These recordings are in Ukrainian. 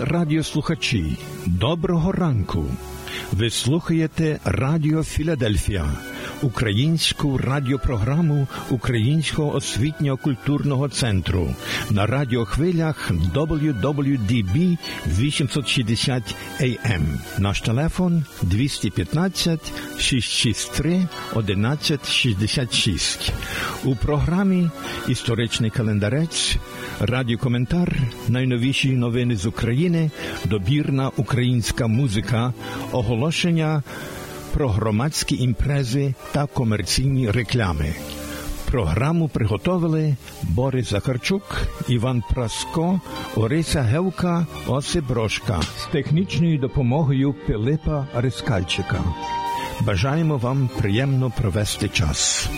Дорогі радіослухачі, доброго ранку. Ви слухаєте Радіо Філадельфія, українську радіопрограму Українського освітньо-культурного центру на радіохвилях WWDB 860 AM. Наш телефон 215 663 1166. У програмі Історичний календарець, радіокоментар, найновіші новини з України, добірна українська музика, оголошення про громадські імпрези та комерційні реклами. Програму приготовили Борис Захарчук, Іван Праско, Ориса Гевка, Осип Брошка з технічною допомогою Пилипа Рискальчика. Бажаємо вам приємно провести час.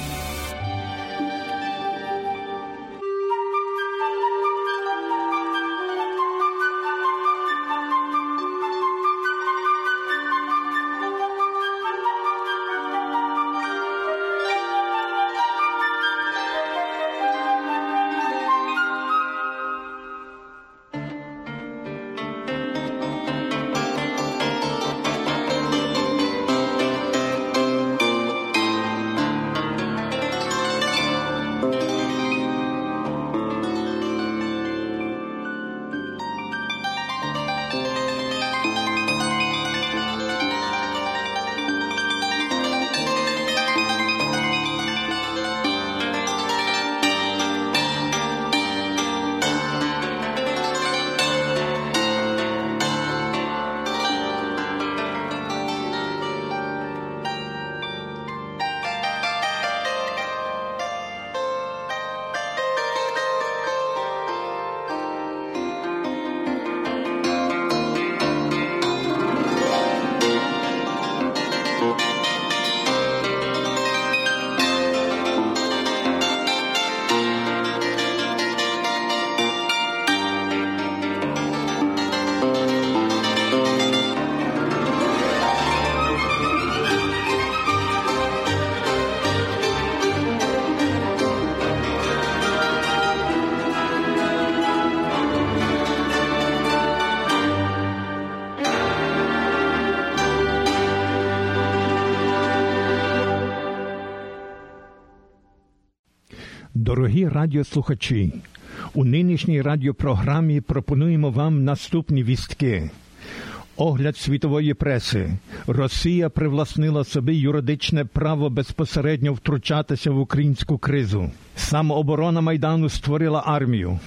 Радіослухачі, у нинішній радіопрограмі пропонуємо вам наступні вістки. Огляд світової преси. Росія привласнила собі юридичне право безпосередньо втручатися в українську кризу. Самооборона Майдану створила армію.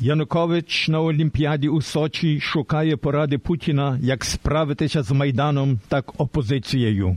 Янукович на Олімпіаді у Сочі шукає поради Путіна, як справитися з Майданом, так опозицією.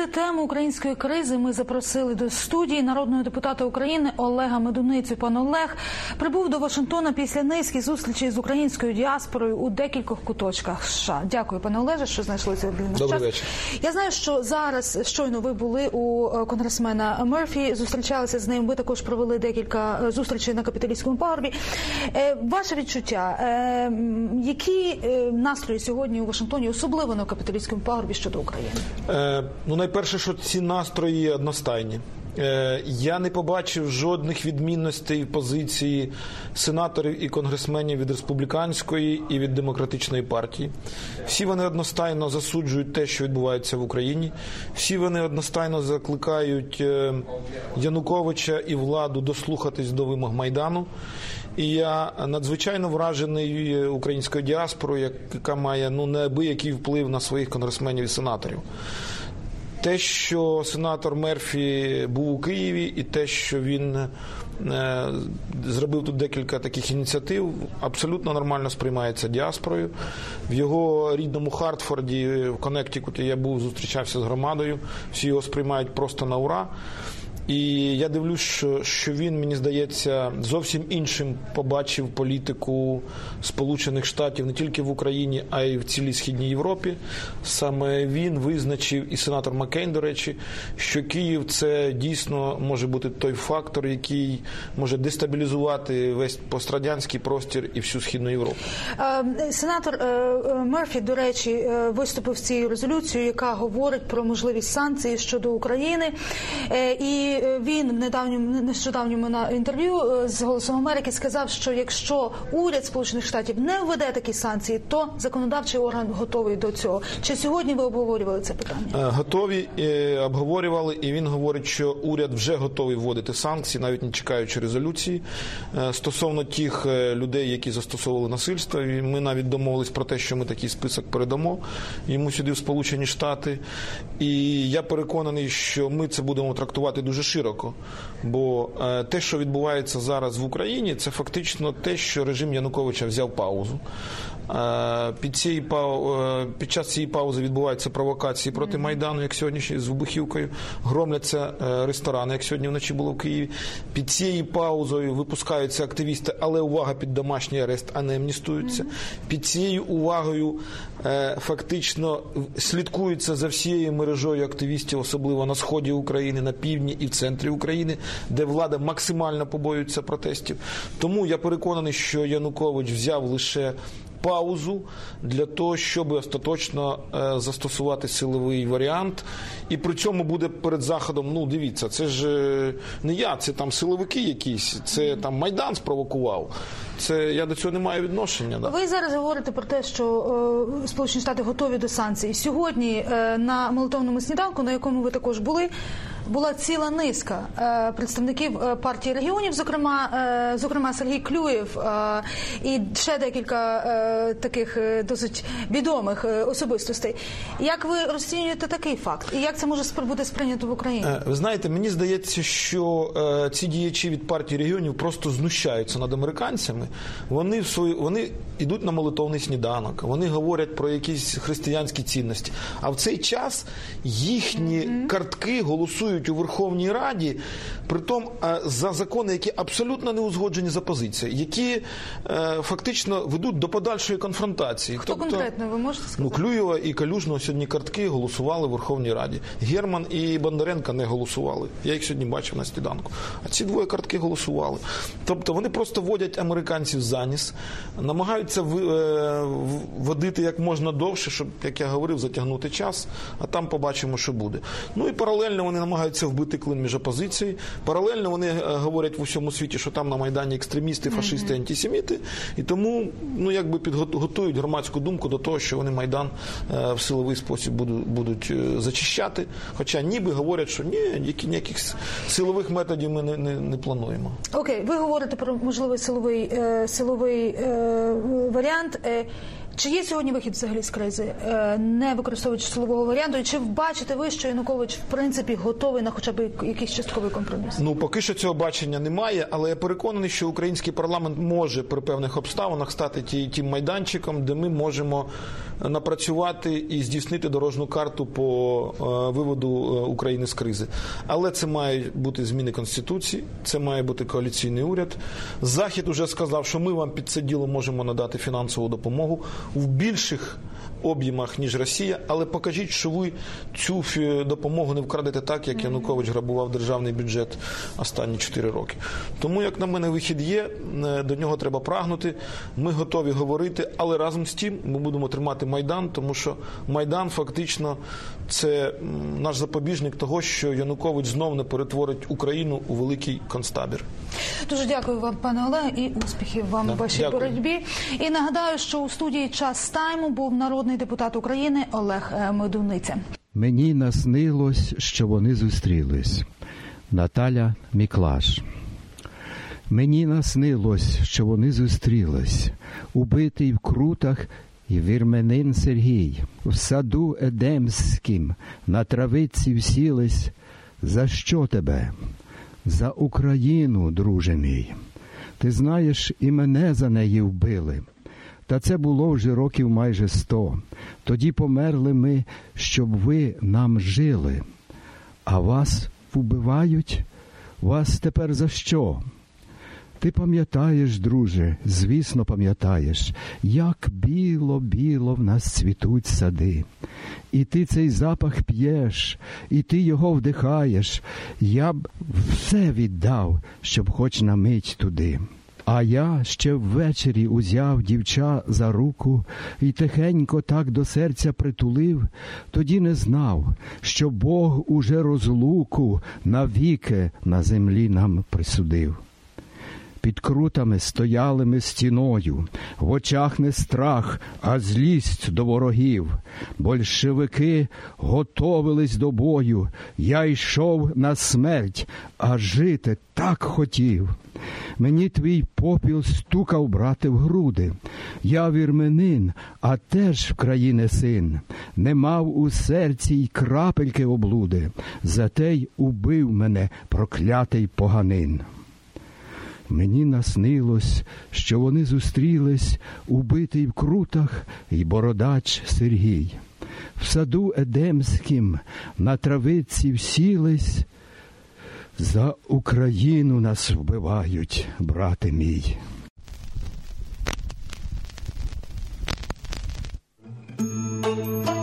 тему української кризи ми запросили до студії народного депутата України Олега Медуницю. Пан Олег прибув до Вашингтона після низки зустрічей з українською діаспорою у декількох куточках США. Дякую, пане Олеже, що знайшли сьогодні Добрий час. вечір. Я знаю, що зараз щойно ви були у е, конгресмена Мерфі, зустрічалися з ним. Ви також провели декілька е, зустрічей на капіталістському пагорбі. Е, Ваше відчуття, які настрої сьогодні у Вашингтоні, особливо на капіталістському пагорбі щодо України? Е, ну, найперше, що ці настрої одностайні. Е, я не побачив жодних відмінностей в позиції сенаторів і конгресменів від республіканської і від демократичної партії. Всі вони одностайно засуджують те, що відбувається в Україні. Всі вони одностайно закликають е, Януковича і владу дослухатись до вимог майдану. І я надзвичайно вражений українською діаспорою, яка має ну неабиякий вплив на своїх конгресменів і сенаторів. Те, що сенатор Мерфі був у Києві, і те, що він е, зробив тут декілька таких ініціатив, абсолютно нормально сприймається діаспорою. В його рідному Хартфорді, в Коннектикуті, я був, зустрічався з громадою, всі його сприймають просто на ура. І я дивлюсь, що, він, мені здається, зовсім іншим побачив політику Сполучених Штатів не тільки в Україні, а й в цілій східній Європі. Саме він визначив, і сенатор Маккейн, до речі, що Київ це дійсно може бути той фактор, який може дестабілізувати весь пострадянський простір і всю східну Європу. Е, Сенатор е, е, Мерфі, до речі, виступив з цією резолюцією, яка говорить про можливість санкцій щодо України. І він в недавньому нещодавньому на інтерв'ю е, з Голосом Америки сказав, що якщо уряд Сполучених Штатів не введе такі санкції, то законодавчий орган готовий до цього. Чи сьогодні ви обговорювали це питання? Е, Готові е, обговорювали, і він говорить, що уряд вже готовий вводити санкції, навіть не чекаючи резолюції стосовно тих людей, які застосовували насильство. Ми навіть домовились про те, що ми такий список передамо йому сюди в Сполучені Штати. І я переконаний, що ми це будемо трактувати дуже широко. Бо е, те, що відбувається зараз в Україні, це фактично те, що режим Януковича взяв паузу. Е, Під, цієї, пау- е, під час цієї паузи відбуваються провокації проти Майдану, як сьогодні з вибухівкою. Громляться е, ресторани, як сьогодні вночі було в Києві. Під цією паузою випускаються активісти, але увага під домашній арест, а не амністуються. Під цією увагою фактично слідкується за всією мережою активістів, особливо на сході України, на півдні і в центрі України, де влада максимально побоюється протестів. Тому я переконаний, що Янукович взяв лише паузу для того, щоб остаточно е, застосувати силовий варіант. І при цьому буде перед заходом. Ну, дивіться, це ж е, не я, це там силовики якісь, це там Майдан спровокував. Це я до цього не маю відношення. Да. Ви зараз говорите про те, що е, Сполучені Штати готові до санкцій. Сьогодні е, на молитовному сніданку, на якому ви також були, була ціла низка е, представників е, партії регіонів, зокрема, е, зокрема Сергій Клюєв і ще декілька таких досить відомих особистостей. Як ви розцінюєте такий факт? І як це може бути сприйнято в Україні? Ви знаєте, мені здається, що ці діячі від партії регіонів просто знущаються над американцями. Вони в свою вони йдуть на молитовний сніданок, вони говорять про якісь християнські цінності. А в цей час їхні картки голосують у Верховній Раді, притом е, за закони, які абсолютно не узгоджені за позицією, які е, фактично ведуть до подальшої конфронтації. Хто конкретно ви можете сказати? Ну, Клюєва і Калюжного сьогодні картки голосували в Верховній Раді. Герман і Бондаренко не голосували. Я їх сьогодні бачив на сніданку. А ці двоє картки голосували. Тобто вони просто водять американців за ніс, намагаються ви- е, водити як можна довше, щоб, як я говорив, затягнути час, а там побачимо, що буде. Ну і паралельно вони намагаються вбити клин між опозицією. Паралельно вони е, говорять в усьому світі, що там на Майдані екстремісти, фашисти, антисеміти. І тому ну, якби підготують громадську думку до того, що вони Майдан е, в силовий спосіб будуть, зачищати. Хоча ніби говорять, що ні, ніяких силових методів ми не, не, не плануємо. Окей, ви говорите про можливий силовий, силовий варіант. Е, чи є сьогодні вихід взагалі з кризи, е, не використовуючи силового варіанту? І чи бачите ви, що Янукович в принципі готовий на хоча б якийсь частковий компроміс? Ну поки що цього бачення немає, але я переконаний, що український парламент може при певних обставинах стати тим майданчиком, де ми можемо напрацювати і здійснити дорожну карту по е, виводу е, України з кризи. Але це мають бути зміни конституції, це має бути коаліційний уряд. Захід уже сказав, що ми вам під це діло можемо надати фінансову допомогу в більших об'ємах ніж Росія, але покажіть, що ви цю допомогу не вкрадете так, як Янукович грабував державний бюджет останні 4 роки. Тому, як на мене, вихід є, е, до нього треба прагнути. Ми готові говорити, але разом з тим ми будемо тримати майдан, тому що майдан фактично це наш запобіжник того, що Янукович знов не перетворить Україну у великий концтабір. Дуже дякую вам, пане Олег, і успіхів вам Да, у вашій дякую. боротьбі. І нагадаю, що у студії час тайму був народний депутат України Олег е, Медуниця. Мені наснилось, що вони зустрілись. Наталя Міклаш. Мені наснилось, що вони зустрілись, убитий в крутах вірменин Сергій, в саду Едемським на травиці всілись. За що тебе? За Україну, друже мій. Ти знаєш, і мене за неї вбили. Та це було вже років майже сто. Тоді померли ми, щоб ви нам жили. А вас вбивають, Вас тепер за що? Ти пам'ятаєш, друже, звісно, пам'ятаєш, як біло-біло в нас цвітуть сади. І ти цей запах п'єш, і ти його вдихаєш. Я б все віддав, щоб хоч на мить туди. А я ще ввечері узяв дівча за руку і тихенько так до серця притулив, тоді не знав, що Бог уже розлуку навіки на землі нам присудив. Під крутами стояли ми стіною, в очах не страх, а злість до ворогів. Большевики готовились до бою. Я йшов на смерть, а жити так хотів. Мені твій попіл стукав, брате, в груди. Я вірменин, а теж в країни син, не мав у серці й крапельки облуди, зате й убив мене проклятий поганин. Мені наснилось, що вони зустрілись, убитий в крутах і бородач Сергій. В саду Едемським на травиці всілись, за Україну нас вбивають, брате мій. серця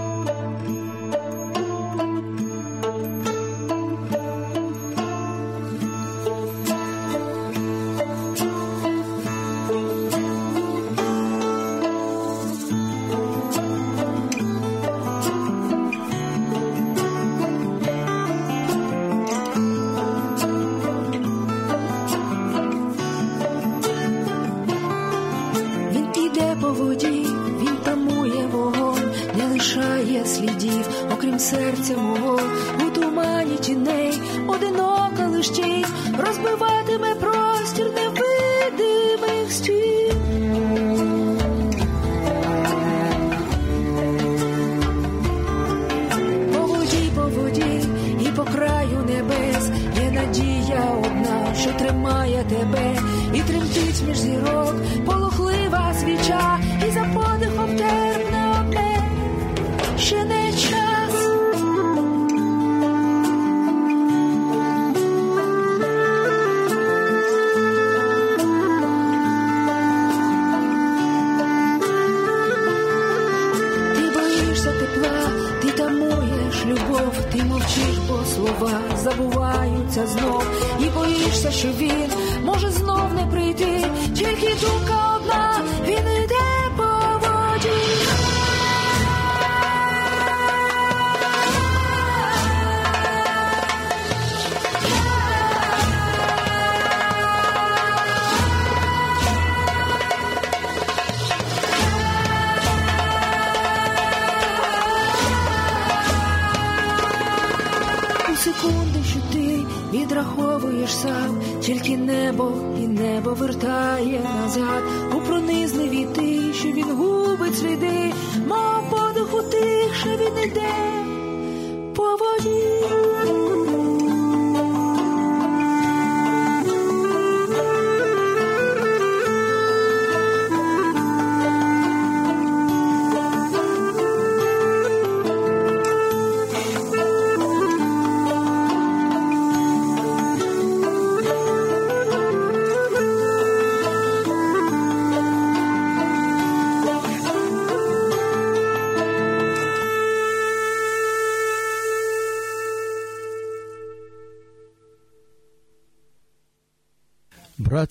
сліди, мов подиху тихше він іде по воді.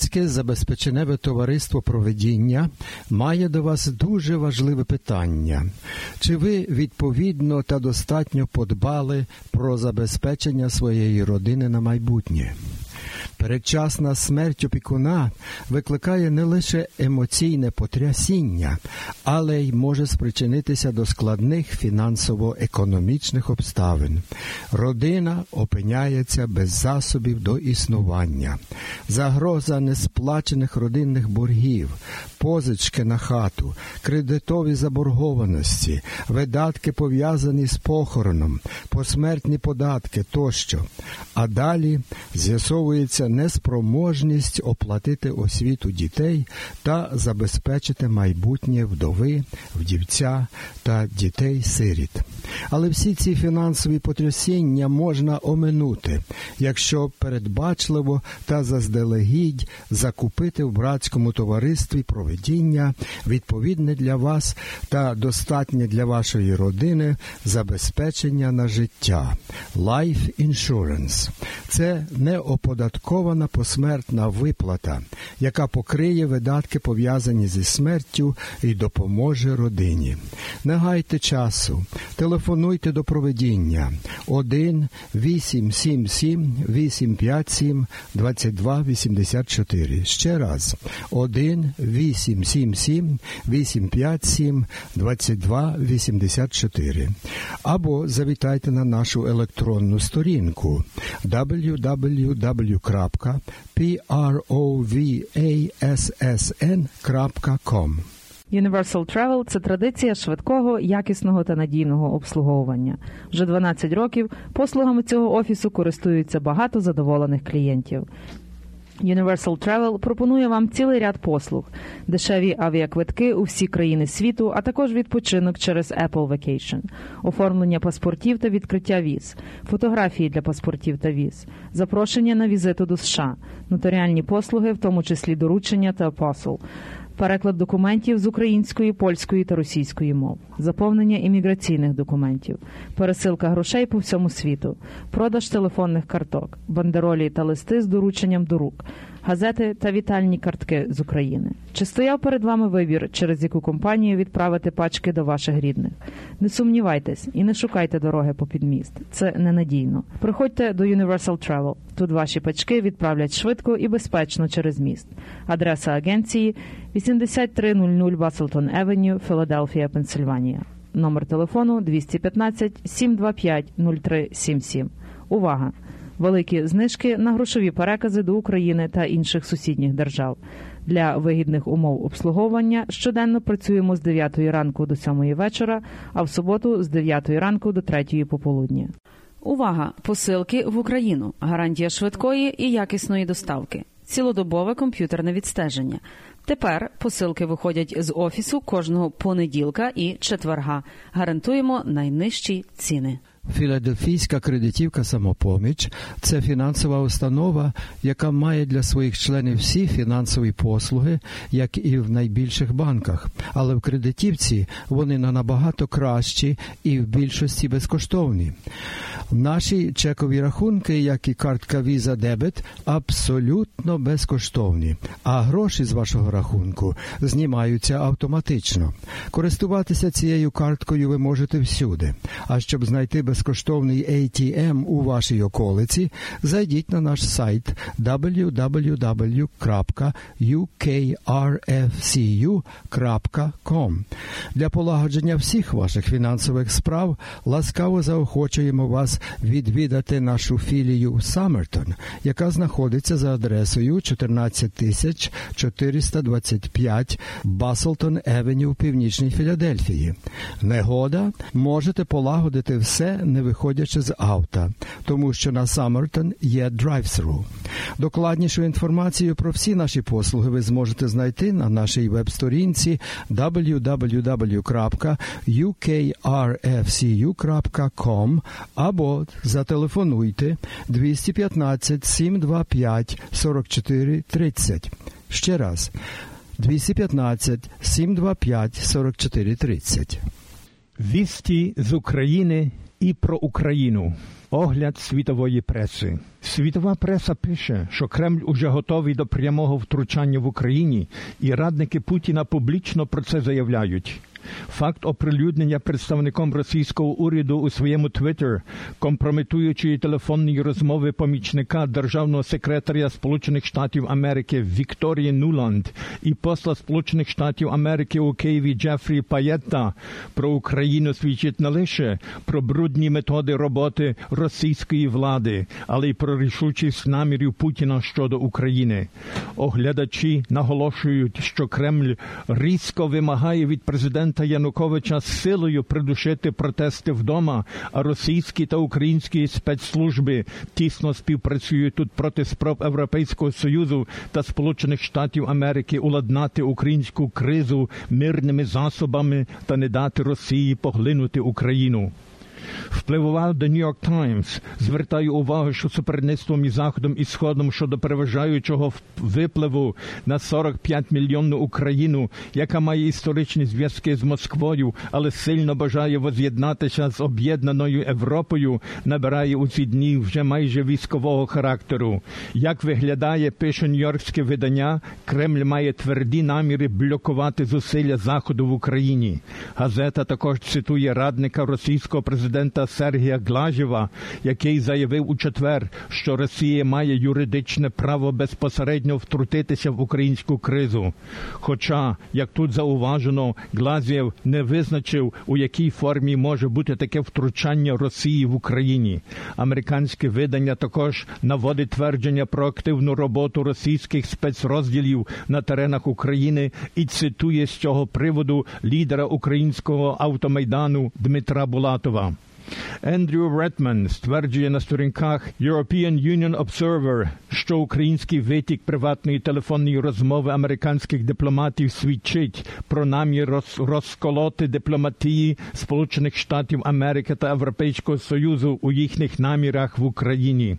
Братське забезпеченеве товариство проведіння має до вас дуже важливе питання. Чи ви відповідно та достатньо подбали про забезпечення своєї родини на майбутнє? Передчасна смерть опікуна викликає не лише емоційне потрясіння, але й може спричинитися до складних фінансово-економічних обставин. Родина опиняється без засобів до існування, загроза несплачених родинних боргів, позички на хату, кредитові заборгованості, видатки пов'язані з похороном, посмертні податки тощо. А далі з'ясовується неспроможність оплатити освіту дітей та забезпечити майбутнє вдови, вдівця та дітей-сиріт. Але всі ці фінансові потрясіння можна оминути, якщо передбачливо та заздалегідь закупити в братському товаристві проведіння відповідне для вас та достатнє для вашої родини забезпечення на життя. Life Insurance – це неоподаткована посмертна виплата, яка покриє видатки пов'язані зі смертю і допоможе родині. Не гайте часу, телефонуйте до проведіння 1 877 857 2284. Ще раз 1 877 857 2284. Або завітайте на нашу електронну сторінку www.provassn.com Universal Travel – це традиція швидкого, якісного та надійного обслуговування. Вже 12 років послугами цього офісу користуються багато задоволених клієнтів. Universal Travel пропонує вам цілий ряд послуг, дешеві авіаквитки у всі країни світу, а також відпочинок через Apple Vacation, оформлення паспортів та відкриття віз, фотографії для паспортів та віз, запрошення на візиту до США, нотаріальні послуги, в тому числі доручення та посол, переклад документів з української, польської та російської мов, заповнення імміграційних документів, пересилка грошей по всьому світу, продаж телефонних карток, бандеролі та листи з дорученням до рук, газети та вітальні картки з України. Чи стояв перед вами вибір, через яку компанію відправити пачки до ваших рідних? Не сумнівайтесь і не шукайте дороги по підміст. Це ненадійно. Приходьте до Universal Travel. Тут ваші пачки відправлять швидко і безпечно через міст. Адреса агенції 8300 Баслтон Евеню, Філадельфія, Пенсильванія. Номер телефону 215 725 0377. Увага! Великі знижки на грошові перекази до України та інших сусідніх держав. Для вигідних умов обслуговування щоденно працюємо з 9 ранку до 7 вечора, а в суботу з 9 ранку до 3 пополудні. Увага! Посилки в Україну. Гарантія швидкої і якісної доставки. Цілодобове комп'ютерне відстеження. Тепер посилки виходять з офісу кожного понеділка і четверга. Гарантуємо найнижчі ціни. Філадельфійська кредитівка самопоміч це фінансова установа, яка має для своїх членів всі фінансові послуги, як і в найбільших банках. Але в кредитівці вони на набагато кращі і в більшості безкоштовні. Наші чекові рахунки, як і картка Visa Debit, абсолютно безкоштовні, а гроші з вашого рахунку знімаються автоматично. Користуватися цією карткою ви можете всюди. А щоб знайти безкоштовний ATM у вашій околиці, зайдіть на наш сайт www.ukrfcu.com. Для полагодження всіх ваших фінансових справ ласкаво заохочуємо вас відвідати нашу філію Саммертон, яка знаходиться за адресою 14425 Баслтон Евеню в північній Філадельфії. Негода можете полагодити все, не виходячи з авто, тому що на Саммертон є драйв-сру. Докладнішу інформацію про всі наші послуги ви зможете знайти на нашій веб-сторінці www.ukrfcu.com або зателефонуйте 215 725 44 30. Ще раз 215 725 44 30. Вісті з України і про Україну. Огляд світової преси. Світова преса пише, що Кремль уже готовий до прямого втручання в Україні, і радники Путіна публічно про це заявляють. Факт оприлюднення представником російського уряду у своєму Твіттер, компрометуючої телефонної розмови помічника державного секретаря Сполучених Штатів Америки Вікторії Нуланд і посла Сполучених Штатів Америки у Києві Джефрі Паєтта про Україну свідчить не лише про брудні методи роботи російської влади, але й про рішучість намірів Путіна щодо України. Оглядачі наголошують, що Кремль різко вимагає від президента Януковича силою придушити протести вдома, а російські та українські спецслужби тісно співпрацюють тут проти спроб Європейського союзу та Сполучених Штатів Америки уладнати українську кризу мирними засобами та не дати Росії поглинути Україну. Впливував до Нью-Йорк Таймс, звертає увагу, що суперництво між Заходом і Сходом щодо переважаючого випливу на 45 мільйонну Україну, яка має історичні зв'язки з Москвою, але сильно бажає воз'єднатися з об'єднаною Європою, набирає у ці дні вже майже військового характеру. Як виглядає, пише нью-йоркське видання, Кремль має тверді наміри блокувати зусилля Заходу в Україні. Газета також цитує радника російського президента Сергія Глажєва, який заявив у четвер, що Росія має юридичне право безпосередньо втрутитися в українську кризу. Хоча, як тут зауважено, Глазєв не визначив, у якій формі може бути таке втручання Росії в Україні. Американське видання також наводить твердження про активну роботу російських спецрозділів на теренах України і цитує з цього приводу лідера українського автомайдану Дмитра Булатова. Ендрю Ретман стверджує на сторінках European Union Observer, що український витік приватної телефонної розмови американських дипломатів свідчить про намір роз, розколоти дипломатії Сполучених Штатів Америки та Європейського Союзу у їхніх намірах в Україні.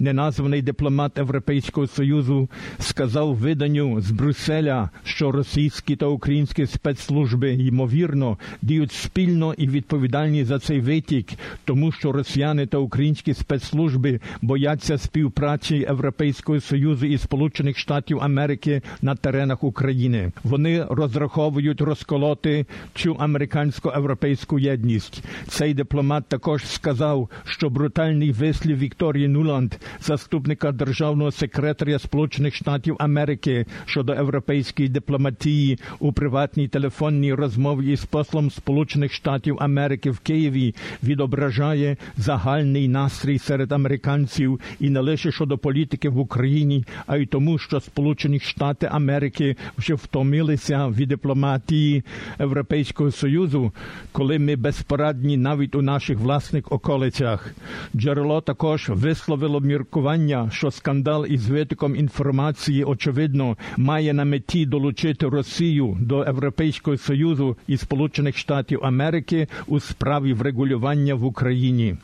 Неназваний дипломат Європейського Союзу сказав виданню з Брюсселя, що російські та українські спецслужби ймовірно діють спільно і відповідальні за цей витік рік, тому що росіяни та українські спецслужби бояться співпраці Європейського союзу і Сполучених Штатів Америки на теренах України. Вони розраховують розколоти цю американсько-європейську єдність. Цей дипломат також сказав, що брутальний вислів Вікторії Нуланд, заступника державного секретаря Сполучених Штатів Америки щодо європейської дипломатії у приватній телефонній розмові із послом Сполучених Штатів Америки в Києві від відображає загальний настрій серед американців і не лише щодо політики в Україні, а й тому, що Сполучені Штати Америки вже втомилися від дипломатії Європейського союзу, коли ми безпорадні навіть у наших власних околицях. Джерело також висловило міркування, що скандал із витоком інформації очевидно має на меті долучити Росію до Європейського союзу і Сполучених Штатів Америки у справі врегулювання в Україні.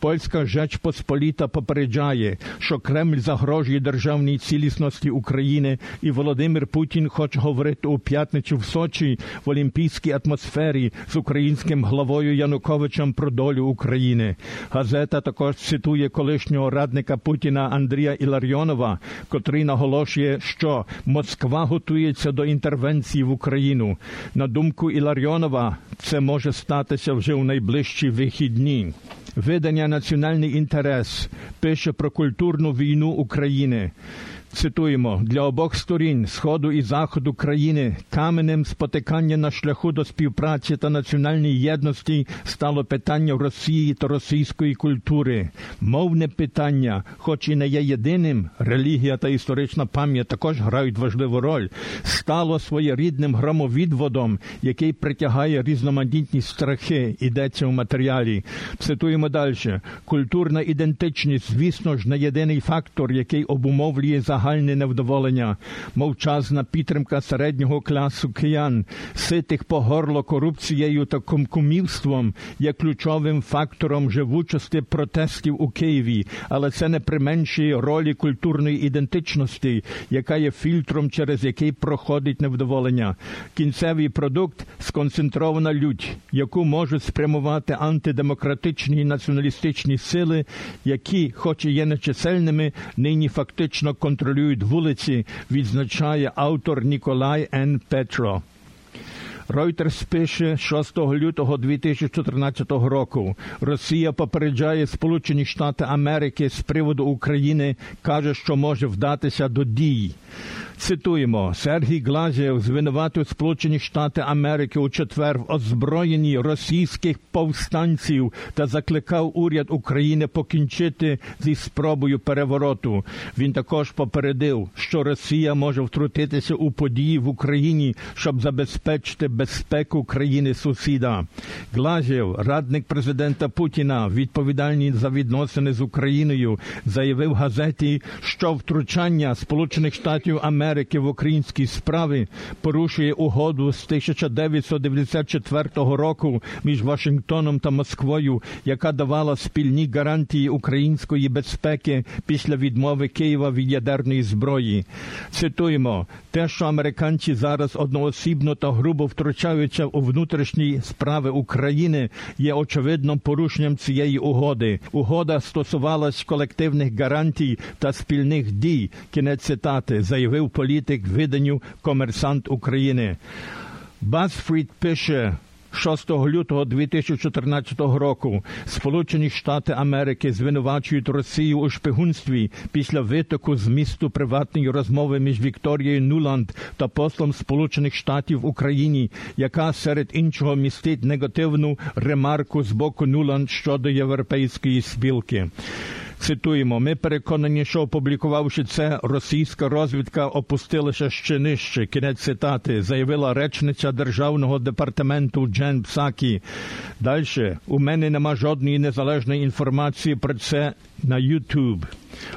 Польська Жеч Посполіта попереджає, що Кремль загрожує державній цілісності України, і Володимир Путін хоче говорити у п'ятницю в Сочі в олімпійській атмосфері з українським главою Януковичем про долю України. Газета також цитує колишнього радника Путіна Андрія Іларіонова, котрий наголошує, що Москва готується до інтервенції в Україну. На думку Іларіонова, це може статися вже у найближчі вихідні. Видання Національний інтерес пише про культурну війну України. Цитуємо для обох сторін сходу і заходу країни каменем спотикання на шляху до співпраці та національної єдності стало питання Росії та російської культури. Мовне питання, хоч і не є єдиним, релігія та історична пам'ять також грають важливу роль, стало своєрідним громовідводом, який притягає різноманітні страхи. Йдеться у матеріалі. Цитуємо далі. Культурна ідентичність, звісно ж, не єдиний фактор, який обумовлює за загальне невдоволення, мовчазна підтримка середнього класу киян, ситих по горло корупцією та кумкумівством є ключовим фактором живучості протестів у Києві, але це не применшує ролі культурної ідентичності, яка є фільтром, через який проходить невдоволення. Кінцевий продукт сконцентрована лють, яку можуть спрямувати антидемократичні і націоналістичні сили, які, хоч і є нечисельними, нині фактично контролюють контролюють вулиці, відзначає автор Ніколай Н. Петро. Reuters пише 6 лютого 2014 року. Росія попереджає Сполучені Штати Америки з приводу України, каже, що може вдатися до дій. Цитуємо, Сергій Глазєв звинуватив Сполучені Штати Америки у четвер в озброєнні російських повстанців та закликав уряд України покінчити зі спробою перевороту. Він також попередив, що Росія може втрутитися у події в Україні, щоб забезпечити безпеку країни сусіда. Глажєв, радник президента Путіна, відповідальний за відносини з Україною, заявив газеті, що втручання Сполучених Штатів Америки в українські справи порушує угоду з 1994 року між Вашингтоном та Москвою, яка давала спільні гарантії української безпеки після відмови Києва від ядерної зброї. Цитуємо те, що американці зараз одноосібно та грубо втручаються у внутрішні справи України, є очевидним порушенням цієї угоди. Угода стосувалась колективних гарантій та спільних дій. Кінець цитати заявив політик виданню Комерсант України. Басфрід пише. 6 лютого 2014 року Сполучені Штати Америки звинувачують Росію у шпигунстві після витоку з місту приватної розмови між Вікторією Нуланд та послом Сполучених Штатів Україні, яка серед іншого містить негативну ремарку з боку Нуланд щодо європейської спілки. Цитуємо, ми переконані, що опублікувавши це, російська розвідка опустилася ще нижче. Кінець цитати заявила речниця державного департаменту Джен Псакі. Далі у мене нема жодної незалежної інформації про це на YouTube.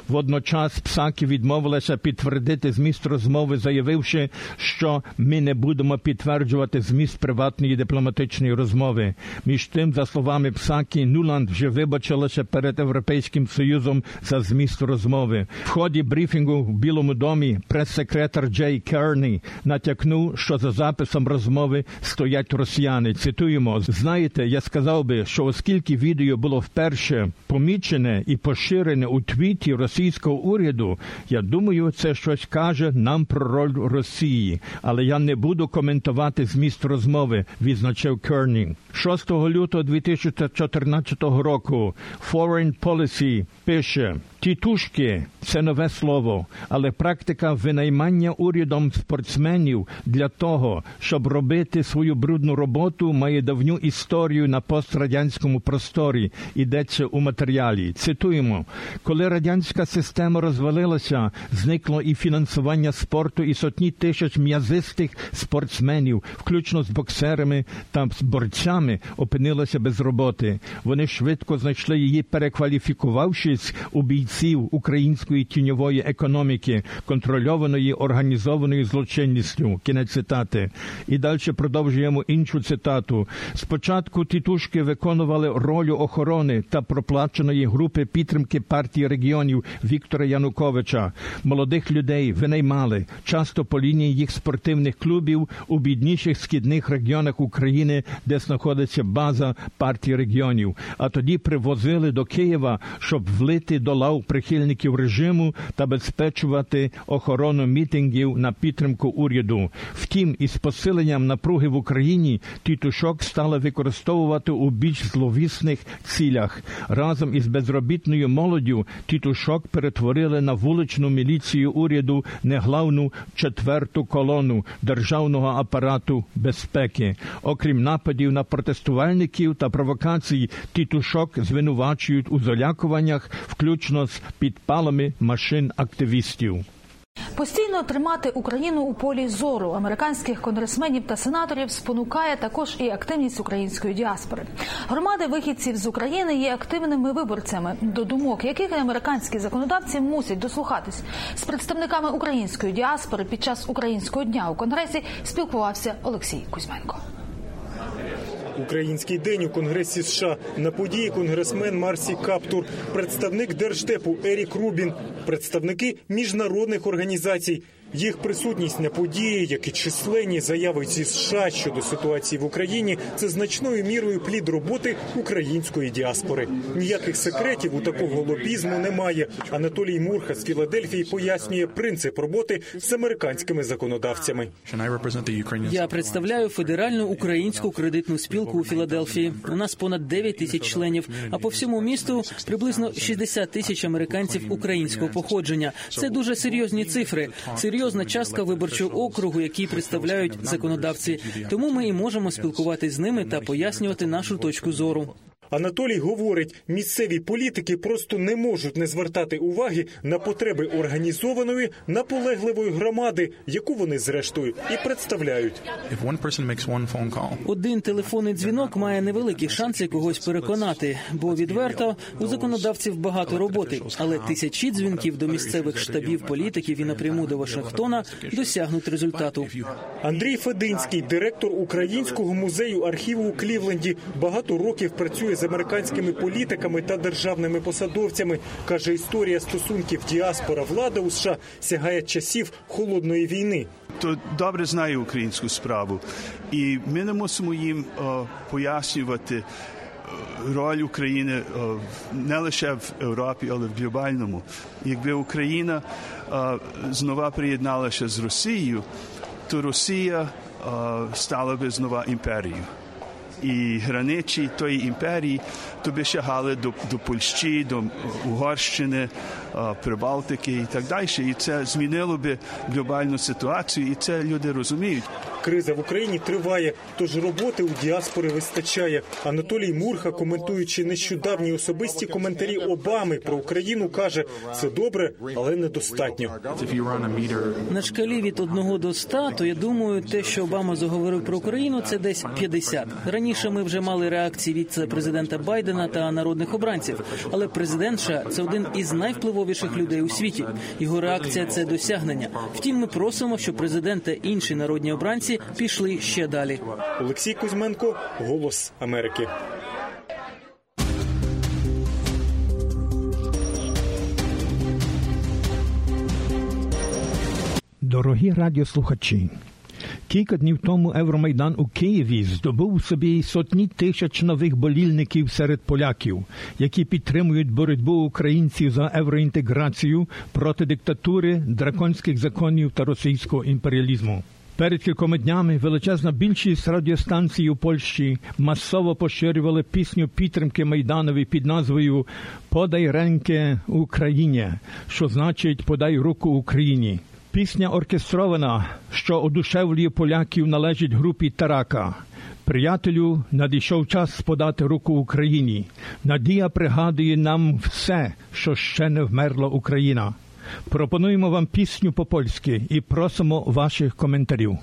Водночас Псакі відмовилася підтвердити зміст розмови, заявивши, що ми не будемо підтверджувати зміст приватної дипломатичної розмови. Між тим, за словами Псакі, Нуланд вже вибачилася перед Європейським Союзом за зміст розмови. В ході брифінгу в Білому домі прес-секретар Джей Керні натякнув, що за записом розмови стоять росіяни. Цитуємо: знаєте, я сказав би, що оскільки відео було вперше помічене і поширене у твіті російського уряду, я думаю, це щось каже нам про роль Росії, але я не буду коментувати зміст розмови, відзначив Керні. 6 лютого 2014 року. Foreign Policy пише. Тітушки це нове слово, але практика винаймання урядом спортсменів для того, щоб робити свою брудну роботу, має давню історію на пострадянському просторі. Йдеться у матеріалі. Цитуємо, коли радянська система розвалилася, зникло і фінансування спорту, і сотні тисяч м'язистих спортсменів, включно з боксерами та з борцями, опинилися без роботи. Вони швидко знайшли її, перекваліфікувавшись у бійців української тіньової економіки, контрольованої організованою злочинністю. Кінець цитати. І далі продовжуємо іншу цитату. Спочатку тітушки виконували роль охорони та проплаченої групи підтримки партії регіонів Віктора Януковича. Молодих людей винаймали часто по лінії їх спортивних клубів у бідніших східних регіонах України, де знаходиться база партії регіонів. А тоді привозили до Києва, щоб влити до лав прихильників режиму та безпечувати охорону мітингів на підтримку уряду. Втім, із посиленням напруги в Україні тітушок стали використовувати у більш зловісних цілях. Разом із безробітною молоддю тітушок перетворили на вуличну міліцію уряду не главну четверту колону державного апарату безпеки. Окрім нападів на протестувальників та провокацій, тітушок звинувачують у залякуваннях, включно з підпалами машин активістів. Постійно тримати Україну у полі зору американських конгресменів та сенаторів спонукає також і активність української діаспори. Громади вихідців з України є активними виборцями, до думок яких американські законодавці мусять дослухатись з представниками української діаспори під час українського дня у конгресі спілкувався Олексій Кузьменко. Український день у Конгресі США на події конгресмен Марсі Каптур, представник держдепу Ерік Рубін, представники міжнародних організацій. Їх присутність на події, як і численні заяви зі США щодо ситуації в Україні, це значною мірою плід роботи української діаспори. Ніяких секретів у такого лобізму немає. Анатолій Мурха з Філадельфії пояснює принцип роботи з американськими законодавцями. Я представляю федеральну українську кредитну спілку у Філадельфії. У нас понад 9 тисяч членів. А по всьому місту приблизно 60 тисяч американців українського походження. Це дуже серйозні цифри. Серйозна частка виборчого округу, який представляють законодавці. Тому ми і можемо спілкуватись з ними та пояснювати нашу точку зору. Анатолій говорить, місцеві політики просто не можуть не звертати уваги на потреби організованої наполегливої громади, яку вони зрештою і представляють. Один телефонний дзвінок має невеликі шанси когось переконати, бо відверто у законодавців багато роботи, але тисячі дзвінків до місцевих штабів політиків і напряму до Вашингтона досягнуть результату. Андрій Фединський, директор Українського музею архіву у Клівленді, багато років працює американськими політиками та державними посадовцями. каже, історія стосунків діаспора влада у США сягає часів холодної війни. То добре знає українську справу, і ми не мусимо їм о, пояснювати. Роль України не лише в Європі, але в глобальному. Якби Україна знову приєдналася з Росією, то Росія стала би знову імперією і граничі тої імперії тобі сягали до до Польщі, до Угорщини, Прибалтики і так далі. І це змінило би глобальну ситуацію, і це люди розуміють. Криза в Україні триває, тож роботи у діаспори вистачає. Анатолій Мурха, коментуючи нещодавні особисті коментарі Обами про Україну, каже: це добре, але недостатньо. На шкалі від 1 до 100, то я думаю, те, що Обама заговорив про Україну, це десь 50. Раніше ми вже мали реакції від президента Байдена та народних обранців. Але президент США – це один із найвпливовіших людей у світі. Його реакція це досягнення. Втім, ми просимо, щоб президент та інші народні обранці пішли ще далі. Олексій Кузьменко, Голос Америки. Дорогі радіослухачі. Кілька днів тому Евромайдан у Києві здобув собі сотні тисяч нових болільників серед поляків, які підтримують боротьбу українців за євроінтеграцію проти диктатури, драконських законів та російського імперіалізму. Перед кількома днями величезна більшість радіостанцій у Польщі масово поширювали пісню підтримки Майданові під назвою Подай ренки Україні, що значить Подай руку Україні. Пісня оркестрована, що одушевлює поляків, належить групі Тарака. Приятелю, надійшов час подати руку Україні. Надія пригадує нам все, що ще не вмерла Україна. Пропонуємо вам пісню по польськи і просимо ваших коментарів.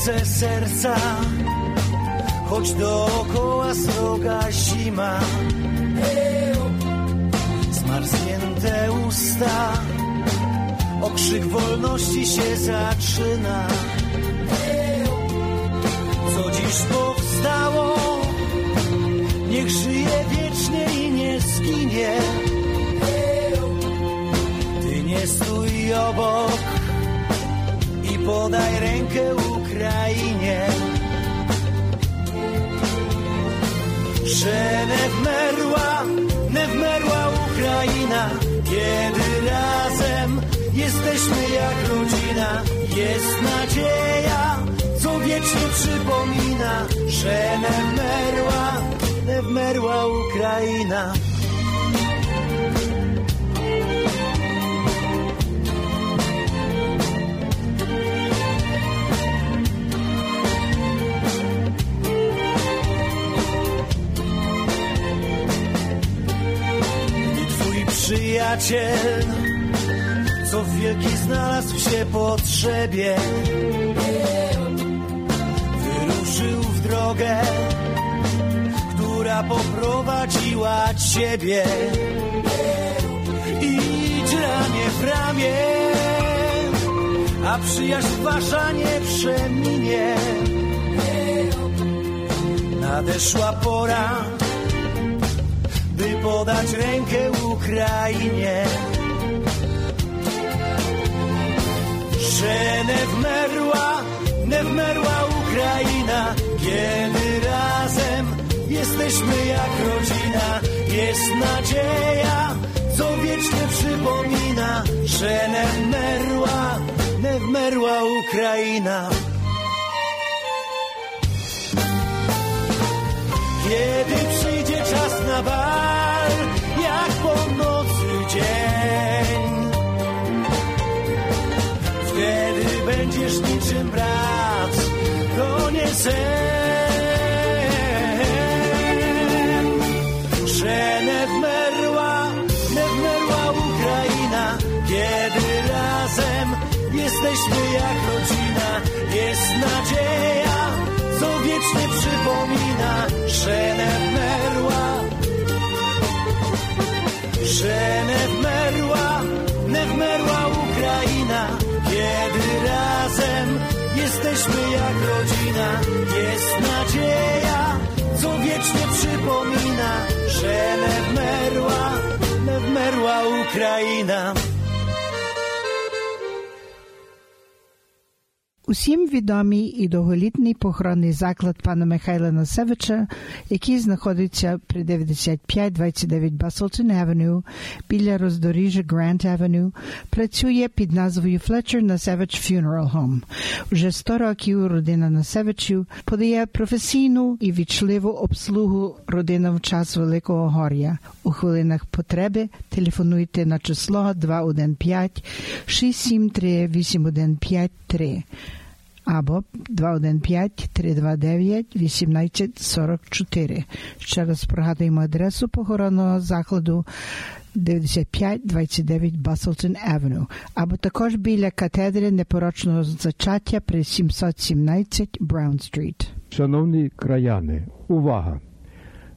Serca Choć dookoła sroga zima. Zmarznięte usta Okrzyk wolności się zaczyna. Co dziś powstało Niech żyje wiecznie i nie zginie. Ty nie stój obok i podaj rękę Ukrainie. Że nie wmerła, nie wmerła Ukraina, kiedy razem jesteśmy jak rodzina. Jest nadzieja, co wiecznie przypomina, że nie wmerła, nie wmerła Ukraina. Przyjaciel, co wielki znalazł się potrzebie. Wyruszył w drogę, która poprowadziła ciebie. Idź ramię w ramię, a przyjaźń wasza nie przeminie. Nadeszła pora by podać rękę Ukrainie. Że nie wmerła, nie wmerła. Ukraina, kiedy razem jesteśmy jak rodzina. Jest nadzieja, co wiecznie przypomina, że nie wmerła, nie wmerła Ukraina. Kiedy przyjdzie czas na bal, sen. Że nie wmerła, nie wmerła Ukraina, kiedy razem jesteśmy jak rodzina, jest nadzieja, co wiecznie przypomina, że nie wmerła, że nie wmerła, jesteśmy jak rodzina, jest nadzieja, co wiecznie przypomina, że nie wmerła, nie wmerła Ukraina. Усім відомий і довголітний похоронний заклад пана Михайла Насевича, який знаходиться при 9529 Баслтон Авеню біля роздоріжжя Грант Авеню, працює під назвою Fletcher Насевич Funeral Home. Вже 100 років родина Насевичів подає професійну і вічливу обслугу родинам в час Великого Гор'я. У хвилинах потреби телефонуйте на число 215 673 8153 або 215-329-1844. Ще раз пригадуємо адресу похоронного закладу 9529 Bustleton Avenue, або також біля катедри непорочного зачаття при 717 Brown Street. Шановні краяни, увага!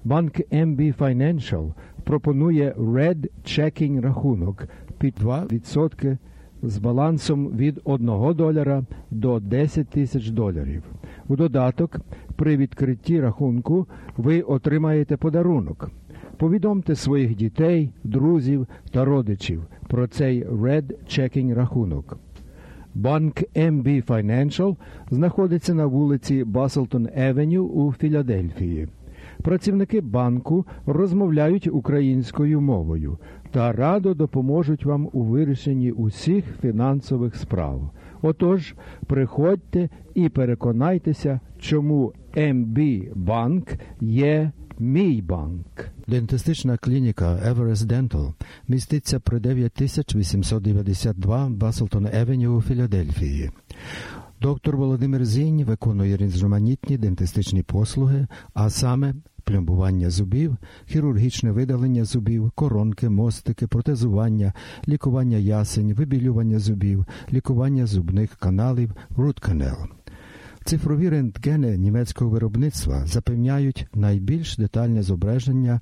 Банк MB Financial пропонує Red Checking рахунок під 2% з балансом від 1 долара до 10 тисяч доларів. У додаток, при відкритті рахунку ви отримаєте подарунок. Повідомте своїх дітей, друзів та родичів про цей Red Checking рахунок. Банк MB Financial знаходиться на вулиці Баслтон Евеню у Філадельфії. Працівники банку розмовляють українською мовою та радо допоможуть вам у вирішенні усіх фінансових справ. Отож, приходьте і переконайтеся, чому МБ банк є мій банк. Дентистична клініка Everest Dental міститься при 9892 Баслтон Евеню у Філадельфії. Доктор Володимир Зінь виконує різноманітні дентистичні послуги, а саме пломбування зубів, хірургічне видалення зубів, коронки, мостики, протезування, лікування ясень, вибілювання зубів, лікування зубних каналів, canal. Цифрові рентгени німецького виробництва запевняють найбільш детальне зображення,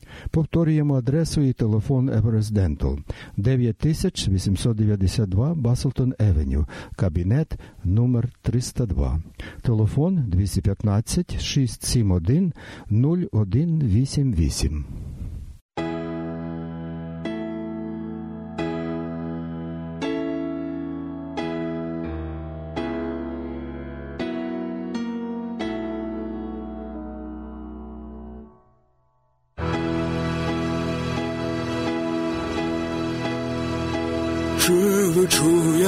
Повторюємо адресу і телефон Everest Dental 9892 Баслтон Евеню, кабінет номер 302. Телефон 215 671 0188.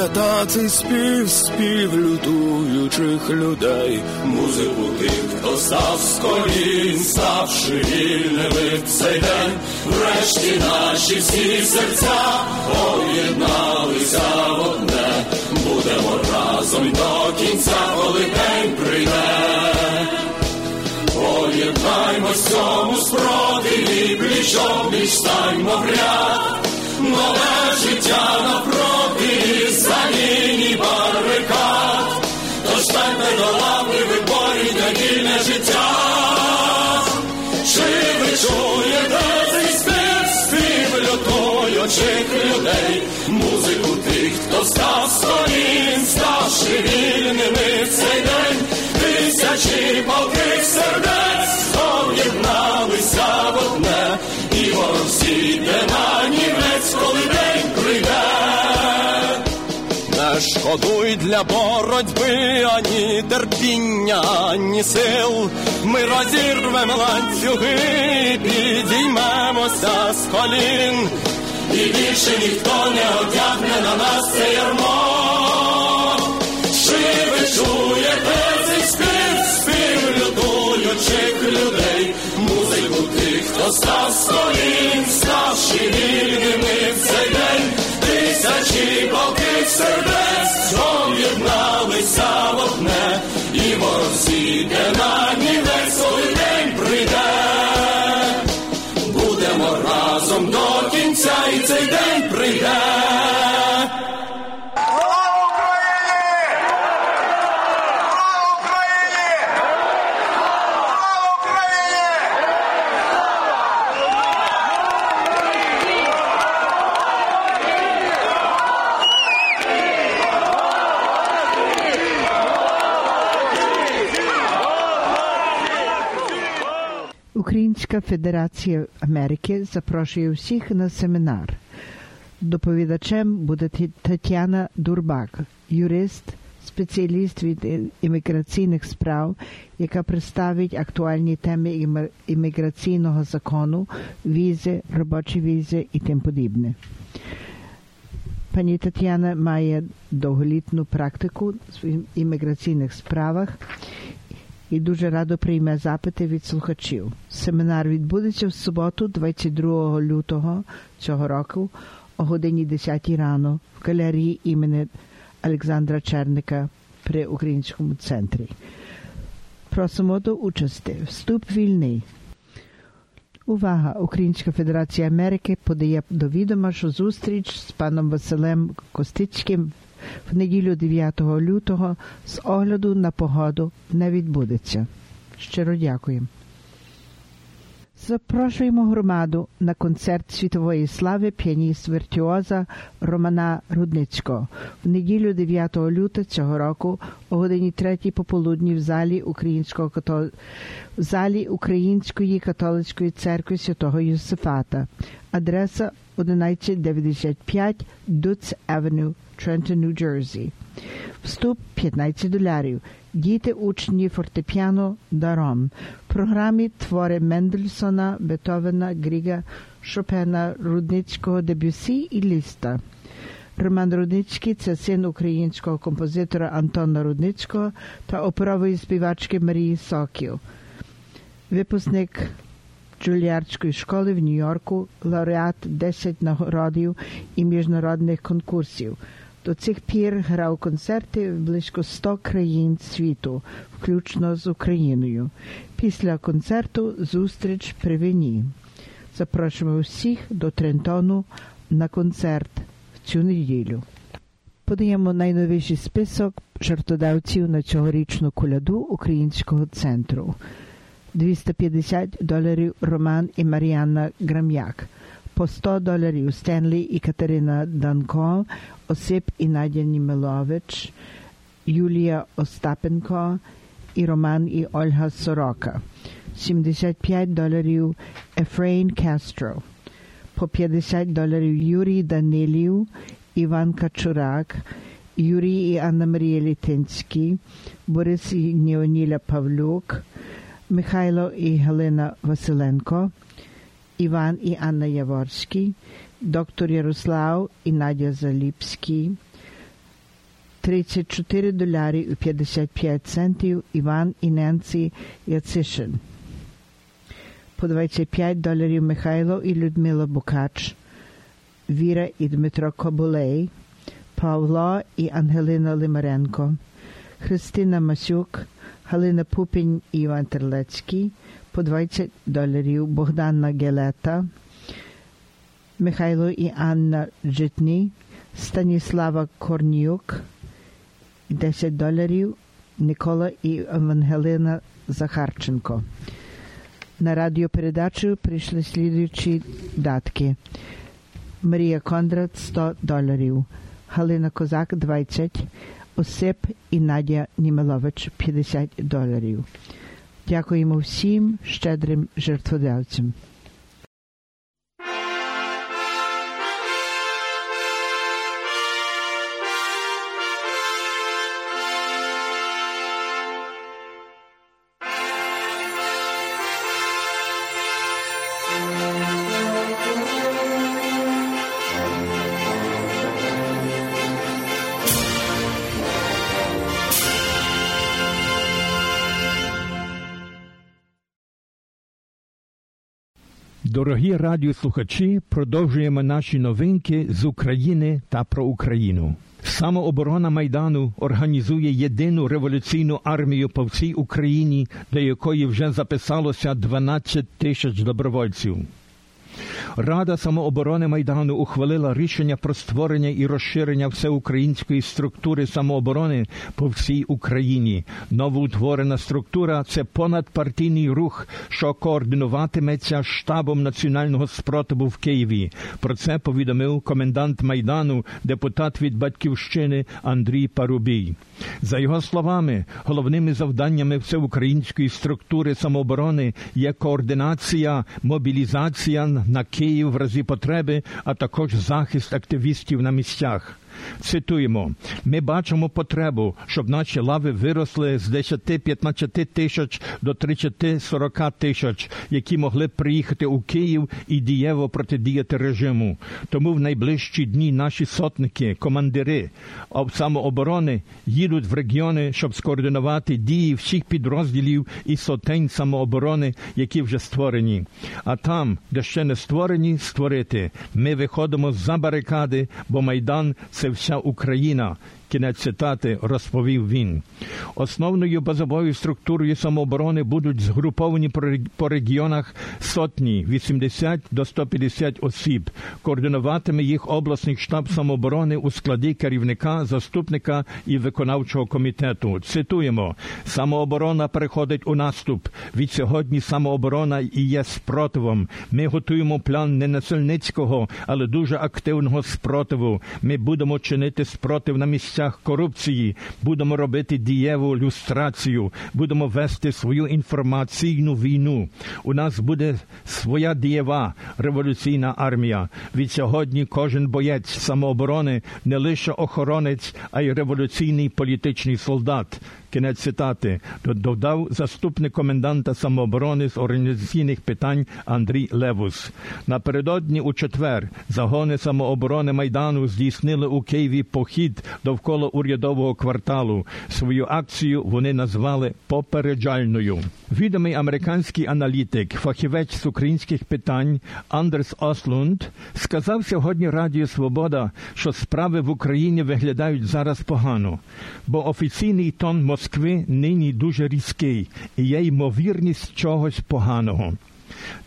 Чуєте цей спів, спів лютуючих людей, музику тих, хто став з колін, ставши вільними в цей день, врешті наші всі серця об'єдналися в одне, будемо разом до кінця, коли день прийде. Поєднаймось цьому спротиві, пліч станьмо в ряд, нове життя навпроти, за лінії барикад, тож станьте до лави, виборюйте вільне життя. Чи ви чуєте цей спів, спів лютуючих людей, музику тих, хто став з колін, ставши вільними в цей день, тисячі палких сердець об'єдналися в одне, і ворог зійде на шкодуй для боротьби ані терпіння, ані сил. Ми розірвемо ланцюги, підіймемося з колін, і більше ніхто не одягне на нас це ярмо. Чи ви чуєте цей спів, спів лютуючих людей, музику тих, хто став з колін, ставши вільними в цей день, тисячі палких сердець об'єдналися в одне, і ворог зійде на нівець, коли день прийде. Будемо разом до кінця, і цей день прийде. Українська Федерація Америки запрошує всіх на семінар. Доповідачем буде Тетяна Дурбак, юрист, спеціаліст від імміграційних справ, яка представить актуальні теми імміграційного закону, візи, робочі візи і тим подібне. Пані Тетяна має довголітну практику в імміграційних справах і дуже радо прийме запити від слухачів. Семінар відбудеться в суботу, 22 лютого цього року, о годині 10 рано в галерії імені Олександра Черника при Українському центрі. Просимо до участі. Вступ вільний. Увага! Українська Федерація Америки подає до відома, що зустріч з паном Василем Костицьким в неділю 9 лютого з огляду на погоду не відбудеться. Щиро дякуємо. Запрошуємо громаду на концерт світової слави піаніст віртуоза Романа Рудницького в неділю 9 лютого цього року о годині 3 пополудні в залі Українського в залі Української католицької церкви святого Йосифата. Адреса 1195 Dutz Avenue, Trenton, Нью-Джерсі. Вступ 15 доларів. Діти учні фортепіано даром. В програмі твори Мендельсона, Бетовена, Гріга, Шопена, Рудницького, Дебюсі і Ліста. Роман Рудницький це син українського композитора Антона Рудницького та оперової співачки Марії Сокіл. Випускник Джуліардської школи в Нью-Йорку, лауреат 10 нагородів і міжнародних конкурсів. До цих пір грав концерти в близько 100 країн світу, включно з Україною. Після концерту зустріч при вині. Запрошуємо всіх до Трентону на концерт в цю неділю. Подаємо найновіший список жартодавців на цьогорічну коляду Українського центру. 250 доларів Роман і Маріанна Грам'як. По 100 доларів Стенлі і Катерина Данко, Осип і Надя Німелович, Юлія Остапенко Роман і Ольга Сорока. 75 доларів Ефрейн Кастро. По 50 доларів Юрій Данилів, Іван Качурак, Юрій і Анна Марія Літинські, Борис і Неоніля Павлюк, Михайло і Галина Василенко, Іван і Анна Яворські, доктор Ярослав і Надя Заліпські, 34 долари і 55 центів Іван і Ненці Яцишин, по 25 доларів Михайло і Людмила Букач, Віра і Дмитро Кобулей, Павло і Ангелина Лимаренко, Христина Масюк, Галина Пупінь і Іван Терлецький, по 20 доларів Богдана Гелета, Михайло і Анна Житні, Станіслава Корніюк, 10 доларів Нікола і Евангелина Захарченко. На радіопередачу прийшли слідуючі датки. Марія Кондрат 100 доларів, Галина Козак 20, Осип і Надя Німелович 50 доларів. Дякуємо всім щедрим жертводавцям. Дорогі радіослухачі, продовжуємо наші новинки з України та про Україну. Самооборона Майдану організує єдину революційну армію по всій Україні, до якої вже записалося 12 тисяч добровольців. Рада самооборони Майдану ухвалила рішення про створення і розширення всеукраїнської структури самооборони по всій Україні. Новоутворена структура це понадпартійний рух, що координуватиметься штабом національного спротиву в Києві. Про це повідомив комендант Майдану, депутат від Батьківщини Андрій Парубій. За його словами, головними завданнями всеукраїнської структури самооборони є координація, мобілізація на Київ в разі потреби, а також захист активістів на місцях. Цитуємо, ми бачимо потребу, щоб наші лави виросли з 10-15 тисяч до 30-40 тисяч, які могли приїхати у Київ і дієво протидіяти режиму. Тому в найближчі дні наші сотники, командири самооборони їдуть в регіони, щоб скоординувати дії всіх підрозділів і сотень самооборони, які вже створені. А там, де ще не створені, створити. Ми виходимо за барикади, бо майдан це вся Україна. Кінець цитати розповів він. Основною базовою структурою самооборони будуть згруповані по регіонах сотні 80 до 150 осіб. Координуватиме їх обласний штаб самооборони у складі керівника, заступника і виконавчого комітету. Цитуємо: самооборона переходить у наступ. Від сьогодні самооборона і є спротивом. Ми готуємо план не насильницького, але дуже активного спротиву. Ми будемо чинити спротив на місцях корупції, будемо робити дієву люстрацію, будемо вести свою інформаційну війну. У нас буде своя дієва революційна армія. Від сьогодні кожен боєць самооборони не лише охоронець, а й революційний політичний солдат. Кінець цитати додав заступник коменданта самооборони з організаційних питань Андрій Левус. Напередодні у четвер загони самооборони майдану здійснили у Києві похід довкола урядового кварталу. Свою акцію вони назвали попереджальною. Відомий американський аналітик, фахівець з українських питань Андерс Ослунд сказав сьогодні Радіо Свобода, що справи в Україні виглядають зараз погано, бо офіційний тон Москви нині дуже різкий і є ймовірність чогось поганого.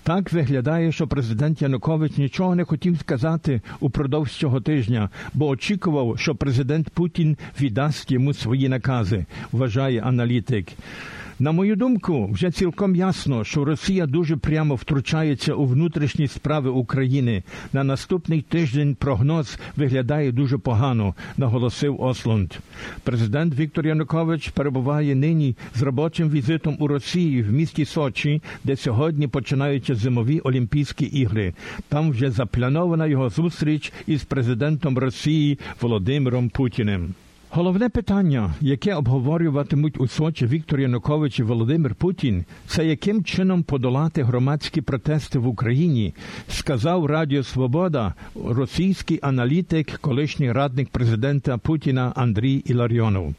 Так виглядає, що президент Янукович нічого не хотів сказати упродовж цього тижня, бо очікував, що президент Путін віддасть йому свої накази, вважає аналітик. На мою думку, вже цілком ясно, що Росія дуже прямо втручається у внутрішні справи України. На наступний тиждень прогноз виглядає дуже погано, наголосив Ослунд. Президент Віктор Янукович перебуває нині з робочим візитом у Росії в місті Сочі, де сьогодні починаються зимові Олімпійські ігри. Там вже запланована його зустріч із президентом Росії Володимиром Путіним. Головне питання, яке обговорюватимуть у Сочі Віктор Янукович і Володимир Путін, це яким чином подолати громадські протести в Україні, сказав Радіо Свобода російський аналітик, колишній радник президента Путіна Андрій Іларіонов.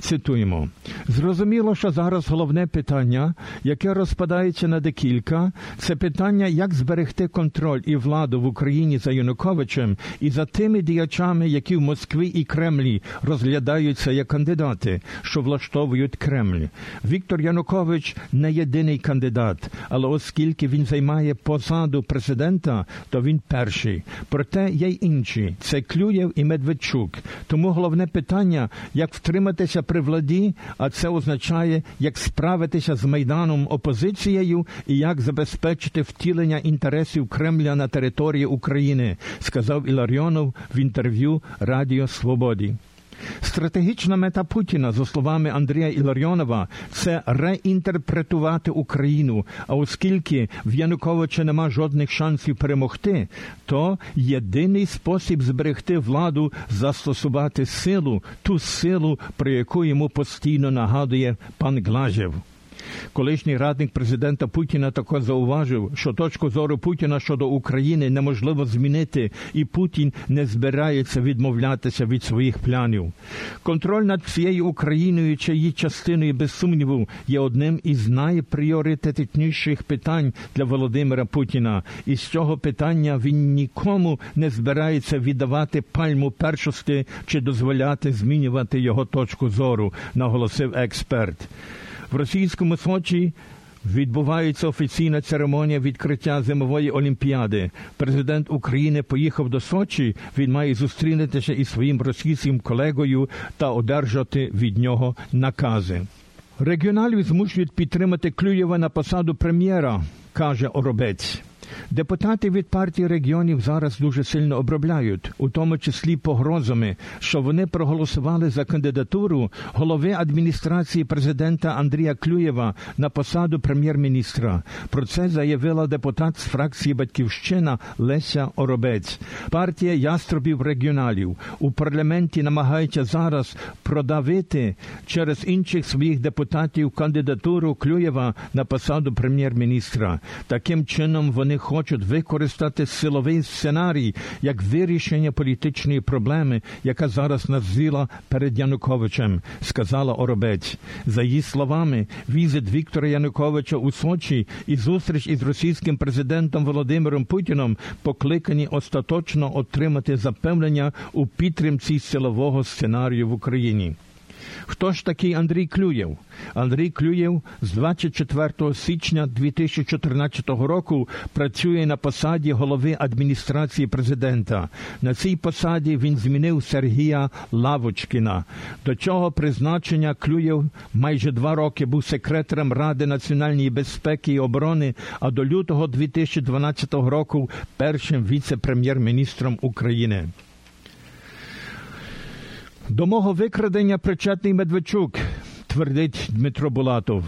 Цитуємо зрозуміло, що зараз головне питання, яке розпадається на декілька, це питання, як зберегти контроль і владу в Україні за Януковичем і за тими діячами, які в Москві і Кремлі розглядаються як кандидати, що влаштовують Кремль. Віктор Янукович не єдиний кандидат, але оскільки він займає посаду президента, то він перший. Проте є й інші. Це Клюєв і Медведчук. Тому головне питання, як втриматися при владі, а це означає, як справитися з майданом опозицією і як забезпечити втілення інтересів Кремля на території України, сказав Іларіонов в інтерв'ю Радіо Свободі. Стратегічна мета Путіна, за словами Андрія Іларіонова, це реінтерпретувати Україну. А оскільки в Януковича нема жодних шансів перемогти, то єдиний спосіб зберегти владу застосувати силу, ту силу, про яку йому постійно нагадує пан Глажев. Колишній радник президента Путіна також зауважив, що точку зору Путіна щодо України неможливо змінити, і Путін не збирається відмовлятися від своїх планів. Контроль над всією Україною чи її частиною, без сумніву, є одним із найпріоритетніших питань для Володимира Путіна. І з цього питання він нікому не збирається віддавати пальму першості чи дозволяти змінювати його точку зору, наголосив експерт. В російському Сочі відбувається офіційна церемонія відкриття зимової олімпіади. Президент України поїхав до Сочі. Він має зустрінутися із своїм російським колегою та одержати від нього накази. Регіоналів змушують підтримати Клюєва на посаду прем'єра, каже Оробець. Депутати від партії регіонів зараз дуже сильно обробляють, у тому числі погрозами, що вони проголосували за кандидатуру голови адміністрації президента Андрія Клюєва на посаду прем'єр-міністра. Про це заявила депутат з фракції Батьківщина Леся Оробець. Партія яструбів регіоналів у парламенті намагається зараз продавити через інших своїх депутатів кандидатуру Клюєва на посаду прем'єр-міністра. Таким чином вони хочуть використати силовий сценарій як вирішення політичної проблеми, яка зараз назріла перед Януковичем, сказала Оробець. За її словами, візит Віктора Януковича у Сочі і зустріч із російським президентом Володимиром Путіном покликані остаточно отримати запевнення у підтримці силового сценарію в Україні. Хто ж такий Андрій Клюєв? Андрій Клюєв з 24 січня 2014 року працює на посаді голови адміністрації президента. На цій посаді він змінив Сергія Лавочкіна. До чого призначення Клюєв майже два роки був секретарем Ради національної безпеки і оборони, а до лютого 2012 року першим віце-прем'єр-міністром України. До мого викрадення причетний Медведчук, твердить Дмитро Булатов.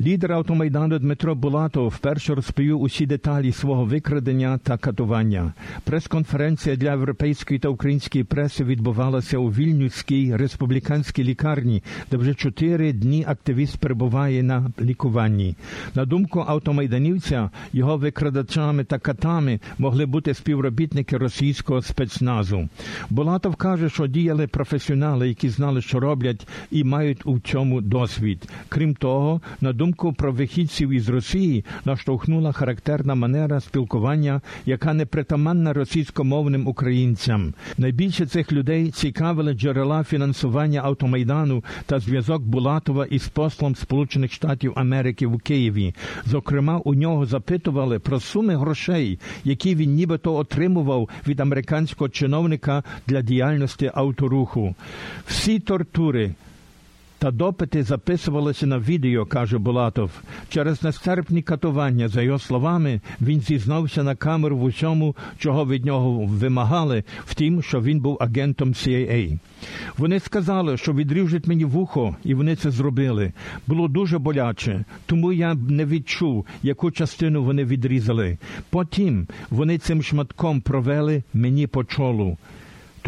Лідер автомайдану Дмитро Булатов вперше розповів усі деталі свого викрадення та катування. Прес-конференція для європейської та української преси відбувалася у Вільнюській республіканській лікарні, де вже чотири дні активіст перебуває на лікуванні. На думку автомайданівця, його викрадачами та катами могли бути співробітники російського спецназу. Булатов каже, що діяли професіонали, які знали, що роблять, і мають у цьому досвід. Крім того, на думку думку про вихідців із Росії наштовхнула характерна манера спілкування, яка не притаманна російськомовним українцям. Найбільше цих людей цікавили джерела фінансування автомайдану та зв'язок Булатова із послом Сполучених Штатів Америки в Києві. Зокрема, у нього запитували про суми грошей, які він нібито отримував від американського чиновника для діяльності авторуху. Всі тортури. Та допити записувалися на відео, каже Булатов. Через нестерпні катування, за його словами, він зізнався на камеру в усьому, чого від нього вимагали, втім, що він був агентом CIA. Вони сказали, що відріжуть мені вухо, і вони це зробили. Було дуже боляче, тому я не відчув, яку частину вони відрізали. Потім вони цим шматком провели мені по чолу.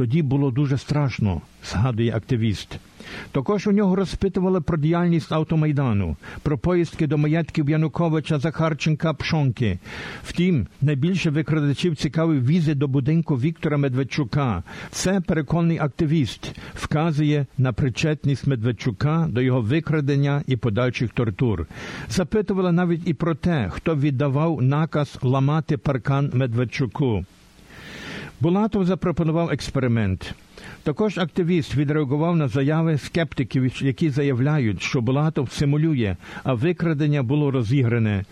Тоді було дуже страшно, згадує активіст. Також у нього розпитували про діяльність автомайдану, про поїздки до маєтків Януковича, Захарченка, Пшонки. Втім, найбільше викрадачів цікавив візи до будинку Віктора Медведчука. Це переконний активіст вказує на причетність Медведчука до його викрадення і подальших тортур. Запитували навіть і про те, хто віддавав наказ ламати паркан Медведчуку. Булатов запропонував експеримент. Також активіст відреагував на заяви скептиків, які заявляють, що Булатов симулює, а викрадення було розігране.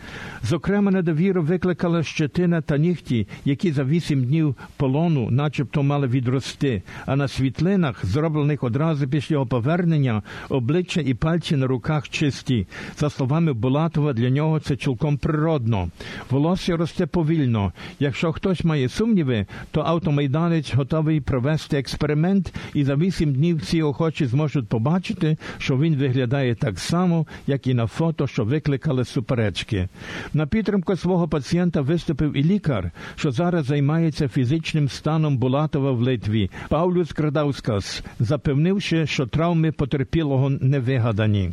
Зокрема, недовіру викликала щетина та нігті, які за вісім днів полону, начебто, мали відрости. А на світлинах, зроблених одразу після його повернення, обличчя і пальці на руках чисті. За словами Булатова, для нього це цілком природно. Волосся росте повільно. Якщо хтось має сумніви, то автомайданець готовий провести експеримент і за вісім днів всі охочі зможуть побачити, що він виглядає так само, як і на фото, що викликали суперечки. На підтримку свого пацієнта виступив і лікар, що зараз займається фізичним станом Булатова в Литві. Павлюс Крадаускас, запевнивши, що травми потерпілого не вигадані.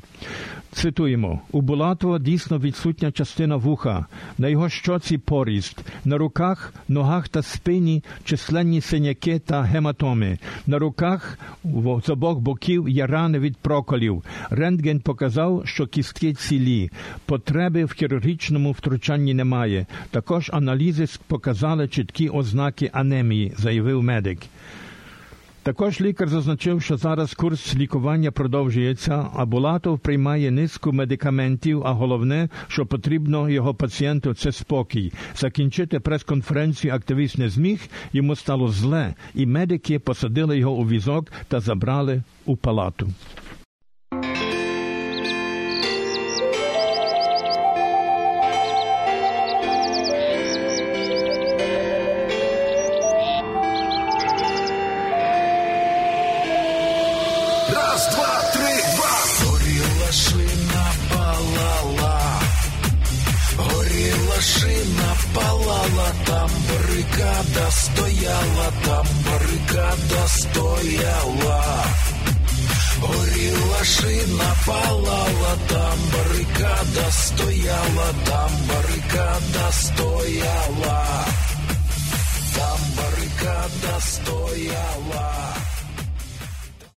Цитуємо у Булатова дійсно відсутня частина вуха, на його щоці поріст, на руках, ногах та спині численні синяки та гематоми. На руках з обох боків є рани від проколів. Рентген показав, що кістки цілі. Потреби в хірургічному втручанні немає. Також аналізи показали чіткі ознаки анемії, заявив медик. Також лікар зазначив, що зараз курс лікування продовжується, а Булатов приймає низку медикаментів, а головне, що потрібно його пацієнту, це спокій. Закінчити прес-конференцію активіст не зміг, йому стало зле, і медики посадили його у візок та забрали у палату. Барикада стояла, там барикада стояла, горіла шина, палала, там барикада стояла, там барикада стояла, там барикада стояла.